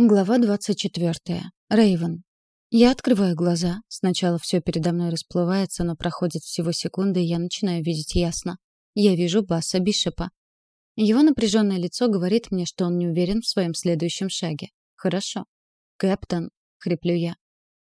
Глава 24. Рейвен. Я открываю глаза. Сначала все передо мной расплывается, но проходит всего секунда, и я начинаю видеть ясно. Я вижу Басса Бишопа. Его напряженное лицо говорит мне, что он не уверен в своем следующем шаге. Хорошо. «Кэптон», — хриплю я.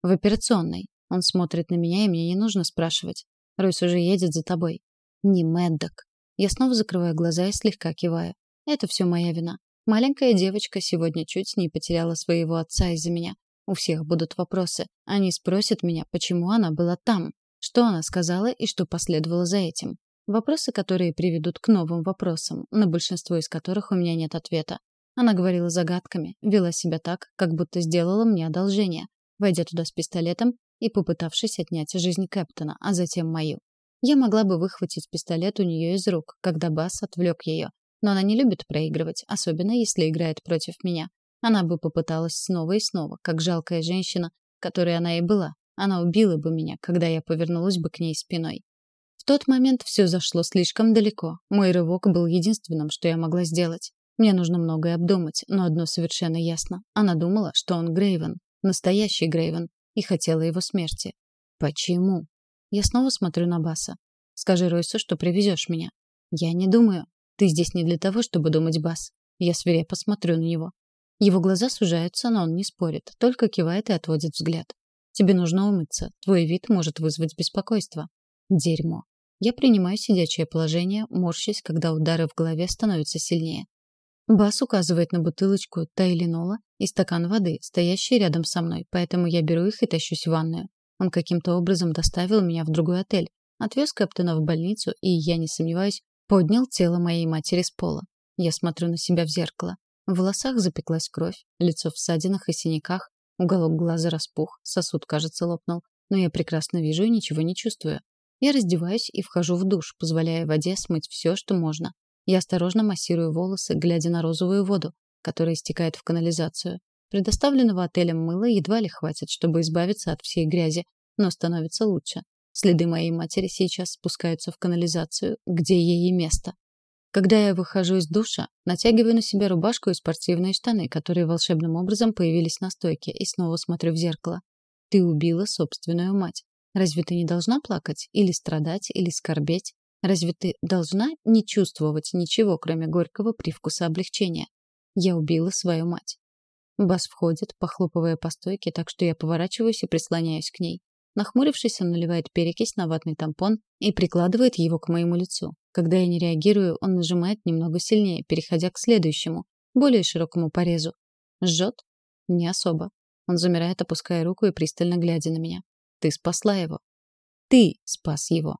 «В операционной». Он смотрит на меня, и мне не нужно спрашивать. Ройс уже едет за тобой. Не Мэддок. Я снова закрываю глаза и слегка киваю. Это все моя вина. Маленькая девочка сегодня чуть не потеряла своего отца из-за меня. У всех будут вопросы. Они спросят меня, почему она была там, что она сказала и что последовало за этим. Вопросы, которые приведут к новым вопросам, на большинство из которых у меня нет ответа. Она говорила загадками, вела себя так, как будто сделала мне одолжение, войдя туда с пистолетом и попытавшись отнять жизнь Кэптона, а затем мою. Я могла бы выхватить пистолет у нее из рук, когда Бас отвлек ее, но она не любит проигрывать, особенно если играет против меня. Она бы попыталась снова и снова, как жалкая женщина, которой она и была. Она убила бы меня, когда я повернулась бы к ней спиной. В тот момент все зашло слишком далеко. Мой рывок был единственным, что я могла сделать. Мне нужно многое обдумать, но одно совершенно ясно. Она думала, что он Грейвен, настоящий Грейвен, и хотела его смерти. Почему? Я снова смотрю на Баса. Скажи Ройсу, что привезешь меня. Я не думаю. Ты здесь не для того, чтобы думать, Бас. Я свирепо смотрю на него. Его глаза сужаются, но он не спорит, только кивает и отводит взгляд. Тебе нужно умыться. Твой вид может вызвать беспокойство. Дерьмо. Я принимаю сидячее положение, морщась, когда удары в голове становятся сильнее. Бас указывает на бутылочку тайленола и стакан воды, стоящий рядом со мной, поэтому я беру их и тащусь в ванную. Он каким-то образом доставил меня в другой отель, отвез Кэптона в больницу, и, я не сомневаюсь, Поднял тело моей матери с пола. Я смотрю на себя в зеркало. В волосах запеклась кровь, лицо в ссадинах и синяках, уголок глаза распух, сосуд, кажется, лопнул. Но я прекрасно вижу и ничего не чувствую. Я раздеваюсь и вхожу в душ, позволяя воде смыть все, что можно. Я осторожно массирую волосы, глядя на розовую воду, которая стекает в канализацию. Предоставленного отелем мыла едва ли хватит, чтобы избавиться от всей грязи, но становится лучше. Следы моей матери сейчас спускаются в канализацию, где ей и место. Когда я выхожу из душа, натягиваю на себя рубашку и спортивные штаны, которые волшебным образом появились на стойке, и снова смотрю в зеркало. Ты убила собственную мать. Разве ты не должна плакать или страдать, или скорбеть? Разве ты должна не чувствовать ничего, кроме горького привкуса облегчения? Я убила свою мать. Бас входит, похлопывая по стойке, так что я поворачиваюсь и прислоняюсь к ней. Нахмурившись, он наливает перекись на ватный тампон и прикладывает его к моему лицу. Когда я не реагирую, он нажимает немного сильнее, переходя к следующему, более широкому порезу. Жжет? Не особо. Он замирает, опуская руку и пристально глядя на меня. Ты спасла его. Ты спас его.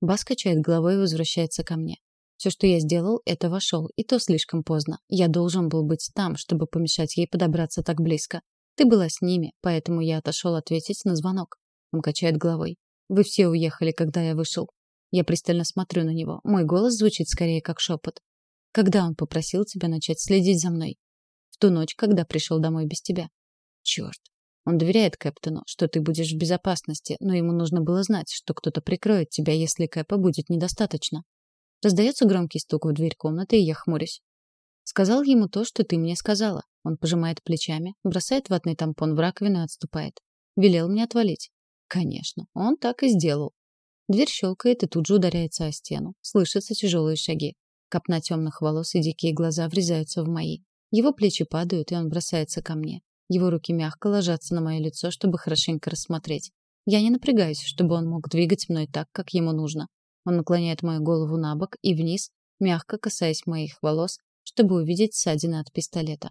Бас качает головой и возвращается ко мне. Все, что я сделал, это вошел, и то слишком поздно. Я должен был быть там, чтобы помешать ей подобраться так близко. Ты была с ними, поэтому я отошел ответить на звонок. Он качает головой. Вы все уехали, когда я вышел. Я пристально смотрю на него. Мой голос звучит скорее как шепот. Когда он попросил тебя начать следить за мной? В ту ночь, когда пришел домой без тебя. Черт. Он доверяет Кэптону, что ты будешь в безопасности, но ему нужно было знать, что кто-то прикроет тебя, если Кэпа будет недостаточно. Раздается громкий стук в дверь комнаты, и я хмурюсь. Сказал ему то, что ты мне сказала. Он пожимает плечами, бросает ватный тампон в раковину и отступает. Велел мне отвалить. Конечно, он так и сделал. Дверь щелкает и тут же ударяется о стену. Слышатся тяжелые шаги. Копна темных волос и дикие глаза врезаются в мои. Его плечи падают, и он бросается ко мне. Его руки мягко ложатся на мое лицо, чтобы хорошенько рассмотреть. Я не напрягаюсь, чтобы он мог двигать мной так, как ему нужно. Он наклоняет мою голову на бок и вниз, мягко касаясь моих волос, чтобы увидеть ссадины от пистолета.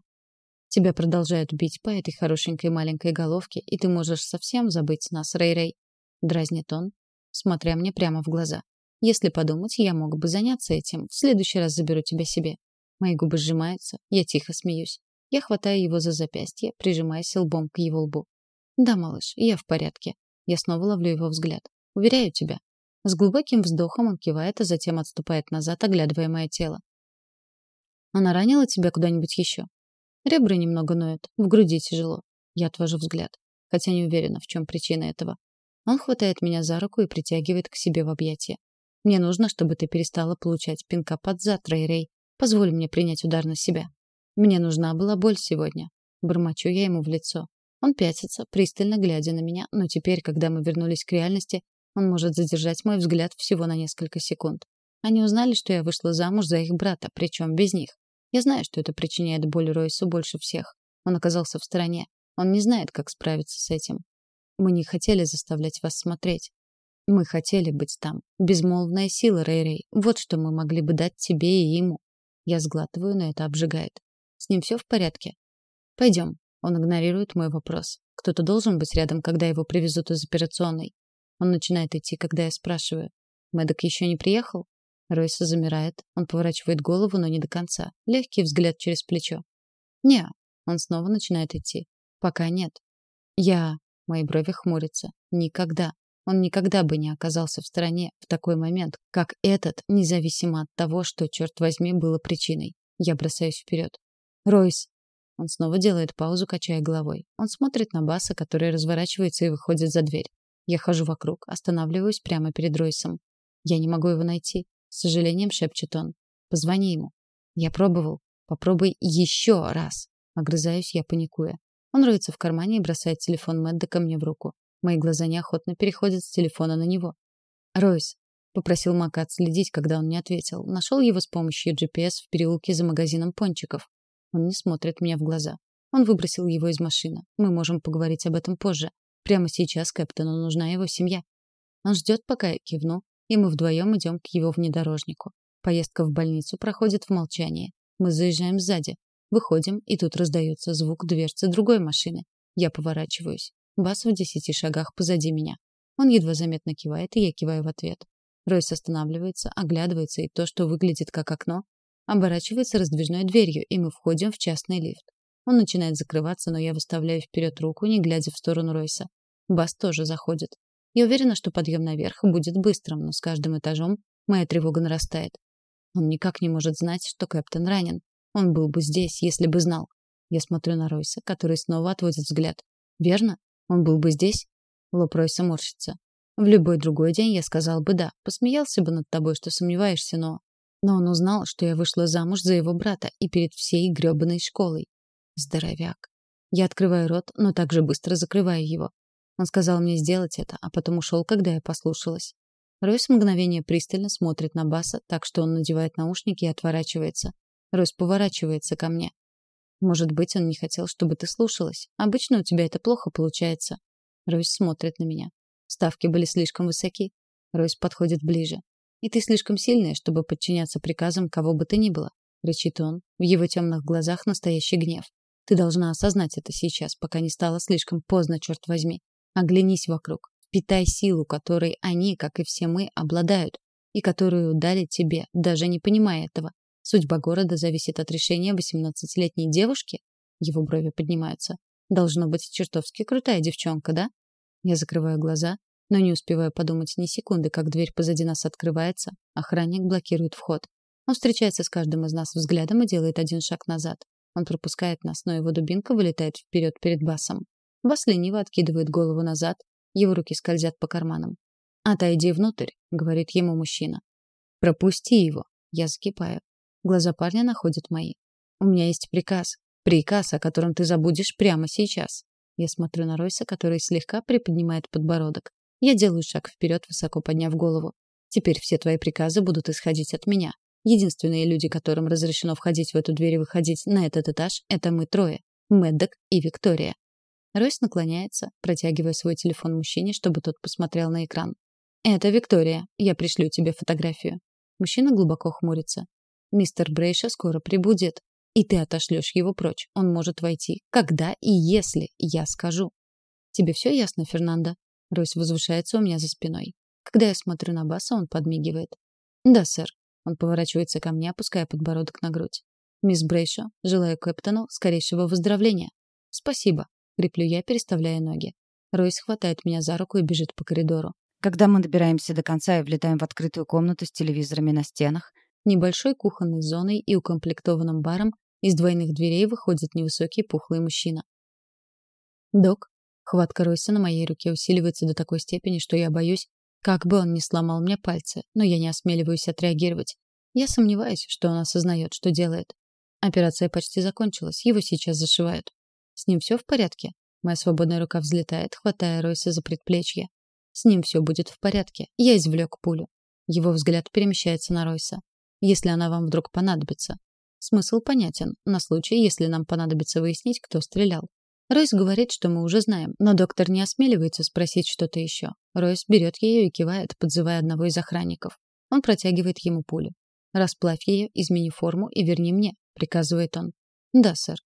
Тебя продолжают бить по этой хорошенькой маленькой головке, и ты можешь совсем забыть нас, Рэй-Рэй. Дразнит он, смотря мне прямо в глаза. Если подумать, я мог бы заняться этим. В следующий раз заберу тебя себе. Мои губы сжимаются, я тихо смеюсь. Я хватаю его за запястье, прижимаясь лбом к его лбу. Да, малыш, я в порядке. Я снова ловлю его взгляд. Уверяю тебя. С глубоким вздохом он кивает, а затем отступает назад, оглядывая мое тело. Она ранила тебя куда-нибудь еще? Ребра немного ноют, в груди тяжело. Я отвожу взгляд, хотя не уверена, в чем причина этого. Он хватает меня за руку и притягивает к себе в объятия. Мне нужно, чтобы ты перестала получать пинка под зад, Рэй-Рэй. Позволь мне принять удар на себя. Мне нужна была боль сегодня. Бормочу я ему в лицо. Он пятится, пристально глядя на меня, но теперь, когда мы вернулись к реальности, он может задержать мой взгляд всего на несколько секунд. Они узнали, что я вышла замуж за их брата, причем без них. Я знаю, что это причиняет боль Ройсу больше всех. Он оказался в стороне. Он не знает, как справиться с этим. Мы не хотели заставлять вас смотреть. Мы хотели быть там. Безмолвная сила, Рэй-Рэй. Вот что мы могли бы дать тебе и ему. Я сглатываю, но это обжигает. С ним все в порядке? Пойдем. Он игнорирует мой вопрос. Кто-то должен быть рядом, когда его привезут из операционной. Он начинает идти, когда я спрашиваю. Мэддок еще не приехал? Ройса замирает. Он поворачивает голову, но не до конца. Легкий взгляд через плечо. Не. Он снова начинает идти. Пока нет. Я... Мои брови хмурятся. Никогда. Он никогда бы не оказался в стороне в такой момент, как этот, независимо от того, что, черт возьми, было причиной. Я бросаюсь вперед. «Ройс!» Он снова делает паузу, качая головой. Он смотрит на Баса, который разворачивается и выходит за дверь. Я хожу вокруг, останавливаюсь прямо перед Ройсом. Я не могу его найти. С сожалением шепчет он. Позвони ему. Я пробовал. Попробуй еще раз. Огрызаюсь я, паникуя. Он роется в кармане и бросает телефон Мэддека мне в руку. Мои глаза неохотно переходят с телефона на него. «Ройс», — попросил Мака отследить, когда он не ответил. Нашел его с помощью GPS в переулке за магазином пончиков. Он не смотрит мне в глаза. Он выбросил его из машины. Мы можем поговорить об этом позже. Прямо сейчас капитану нужна его семья. Он ждет, пока я кивну, и мы вдвоем идем к его внедорожнику. Поездка в больницу проходит в молчании. Мы заезжаем сзади. Выходим, и тут раздается звук дверцы другой машины. Я поворачиваюсь. Бас в десяти шагах позади меня. Он едва заметно кивает, и я киваю в ответ. Ройс останавливается, оглядывается, и то, что выглядит как окно, оборачивается раздвижной дверью, и мы входим в частный лифт. Он начинает закрываться, но я выставляю вперед руку, не глядя в сторону Ройса. Бас тоже заходит. Я уверена, что подъем наверх будет быстрым, но с каждым этажом моя тревога нарастает. Он никак не может знать, что Кэптен ранен. Он был бы здесь, если бы знал. Я смотрю на Ройса, который снова отводит взгляд. Верно? Он был бы здесь? Лоб Ройса морщится. В любой другой день я сказал бы да, посмеялся бы над тобой, что сомневаешься, но... Но он узнал, что я вышла замуж за его брата и перед всей грёбаной школой. Здоровяк. Я открываю рот, но также быстро закрываю его. Он сказал мне сделать это, а потом ушел, когда я послушалась. Ройс мгновение пристально смотрит на Баса, так что он надевает наушники и отворачивается. Ройс поворачивается ко мне. Может быть, он не хотел, чтобы ты слушалась. Обычно у тебя это плохо получается. Ройс смотрит на меня. Ставки были слишком высоки. Ройс подходит ближе. И ты слишком сильная, чтобы подчиняться приказам кого бы то ни было, рычит он. В его темных глазах настоящий гнев. Ты должна осознать это сейчас, пока не стало слишком поздно, черт возьми. Оглянись вокруг. Питай силу, которой они, как и все мы, обладают, и которую дали тебе, даже не понимая этого. Судьба города зависит от решения восемнадцатилетней девушки? Его брови поднимаются. Должно быть чертовски крутая девчонка, да? Я закрываю глаза, но не успеваю подумать ни секунды, как дверь позади нас открывается, охранник блокирует вход. Он встречается с каждым из нас взглядом и делает один шаг назад. Он пропускает нас, но его дубинка вылетает вперед перед басом. Бас лениво откидывает голову назад, его руки скользят по карманам. «Отойди внутрь», — говорит ему мужчина. «Пропусти его». Я закипаю. Глаза парня находят мои. «У меня есть приказ. Приказ, о котором ты забудешь прямо сейчас». Я смотрю на Ройса, который слегка приподнимает подбородок. Я делаю шаг вперед, высоко подняв голову. Теперь все твои приказы будут исходить от меня. Единственные люди, которым разрешено входить в эту дверь и выходить на этот этаж, это мы трое. Мэддок и Виктория. Ройс наклоняется, протягивая свой телефон мужчине, чтобы тот посмотрел на экран. «Это Виктория. Я пришлю тебе фотографию». Мужчина глубоко хмурится. «Мистер Брейша скоро прибудет, и ты отошлешь его прочь. Он может войти, когда и если я скажу». «Тебе все ясно, Фернандо?» Ройс возвышается у меня за спиной. Когда я смотрю на Баса, он подмигивает. «Да, сэр». Он поворачивается ко мне, опуская подбородок на грудь. «Мисс Брейшо, желаю капитану скорейшего выздоровления». «Спасибо», — креплю я, переставляя ноги. Ройс хватает меня за руку и бежит по коридору. Когда мы добираемся до конца и влетаем в открытую комнату с телевизорами на стенах, небольшой кухонной зоной и укомплектованным баром, из двойных дверей выходит невысокий пухлый мужчина. «Док, Хватка Ройса на моей руке усиливается до такой степени, что я боюсь, как бы он ни сломал мне пальцы, но я не осмеливаюсь отреагировать. Я сомневаюсь, что он осознает, что делает. Операция почти закончилась, его сейчас зашивают. С ним все в порядке? Моя свободная рука взлетает, хватая Ройса за предплечье. С ним все будет в порядке. Я извлек пулю. Его взгляд перемещается на Ройса. Если она вам вдруг понадобится. Смысл понятен, на случай, если нам понадобится выяснить, кто стрелял. Ройс говорит, что мы уже знаем, но доктор не осмеливается спросить что-то еще. Ройс берет ее и кивает, подзывая одного из охранников. Он протягивает ему пулю. «Расплавь ее, измени форму и верни мне», — приказывает он. «Да, сэр».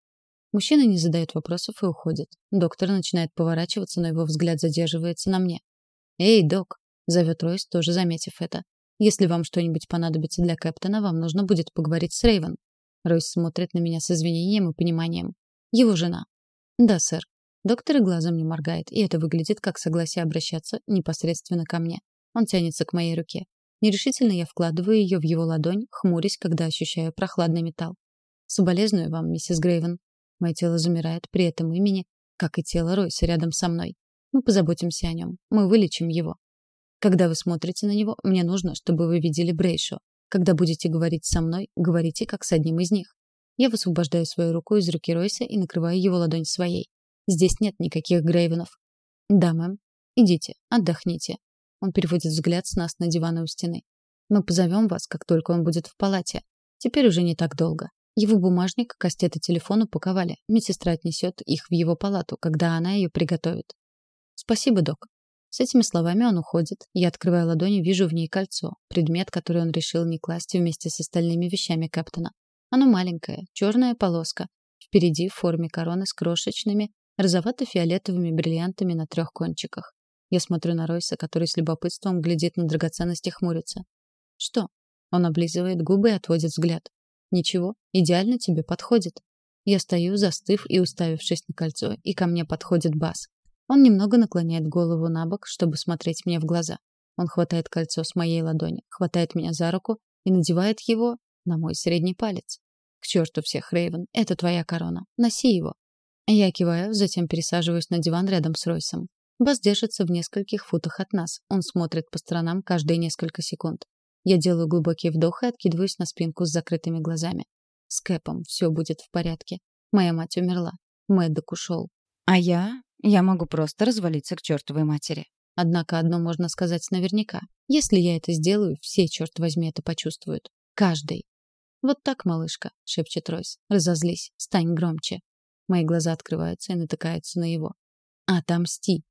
Мужчина не задает вопросов и уходит. Доктор начинает поворачиваться, но его взгляд задерживается на мне. «Эй, док!» — зовет Ройс, тоже заметив это. «Если вам что-нибудь понадобится для Кэптона, вам нужно будет поговорить с Рейвен». Ройс смотрит на меня с извинением и пониманием. Его жена. «Да, сэр». Доктор и глазом не моргает, и это выглядит как согласие обращаться непосредственно ко мне. Он тянется к моей руке. Нерешительно я вкладываю ее в его ладонь, хмурясь, когда ощущаю прохладный металл. «Соболезную вам, миссис Грейвен». Мое тело замирает при этом имени, как и тело Ройса рядом со мной. Мы позаботимся о нем. Мы вылечим его. Когда вы смотрите на него, мне нужно, чтобы вы видели Брейшо. Когда будете говорить со мной, говорите как с одним из них. Я высвобождаю свою руку из руки Ройса и накрываю его ладонь своей. Здесь нет никаких Грейвенов. Да, мэм. Идите, отдохните. Он переводит взгляд с нас на диван у стены. Мы позовем вас, как только он будет в палате. Теперь уже не так долго. Его бумажник, кастет и телефон упаковали. Медсестра отнесет их в его палату, когда она ее приготовит. Спасибо, док. С этими словами он уходит. Я открываю ладонь и вижу в ней кольцо, предмет, который он решил не класть вместе с остальными вещами Кэптона. Оно маленькое, черная полоска. Впереди в форме короны с крошечными розовато-фиолетовыми бриллиантами на трех кончиках. Я смотрю на Ройса, который с любопытством глядит на драгоценности хмурится. Что? Он облизывает губы и отводит взгляд. Ничего, идеально тебе подходит. Я стою, застыв и уставившись на кольцо, и ко мне подходит Бас. Он немного наклоняет голову на бок, чтобы смотреть мне в глаза. Он хватает кольцо с моей ладони, хватает меня за руку и надевает его на мой средний палец. К черту всех, Рейвен, это твоя корона. Носи его. Я киваю, затем пересаживаюсь на диван рядом с Ройсом. Бас держится в нескольких футах от нас. Он смотрит по сторонам каждые несколько секунд. Я делаю глубокий вдох и откидываюсь на спинку с закрытыми глазами. С Кэпом все будет в порядке. Моя мать умерла. Мэддок ушел. А я? Я могу просто развалиться к чертовой матери. Однако одно можно сказать наверняка. Если я это сделаю, все, черт возьми, это почувствуют. Каждый. «Вот так, малышка», — шепчет Ройс. «Разозлись. Стань громче». Мои глаза открываются и натыкаются на его. «Отомсти»,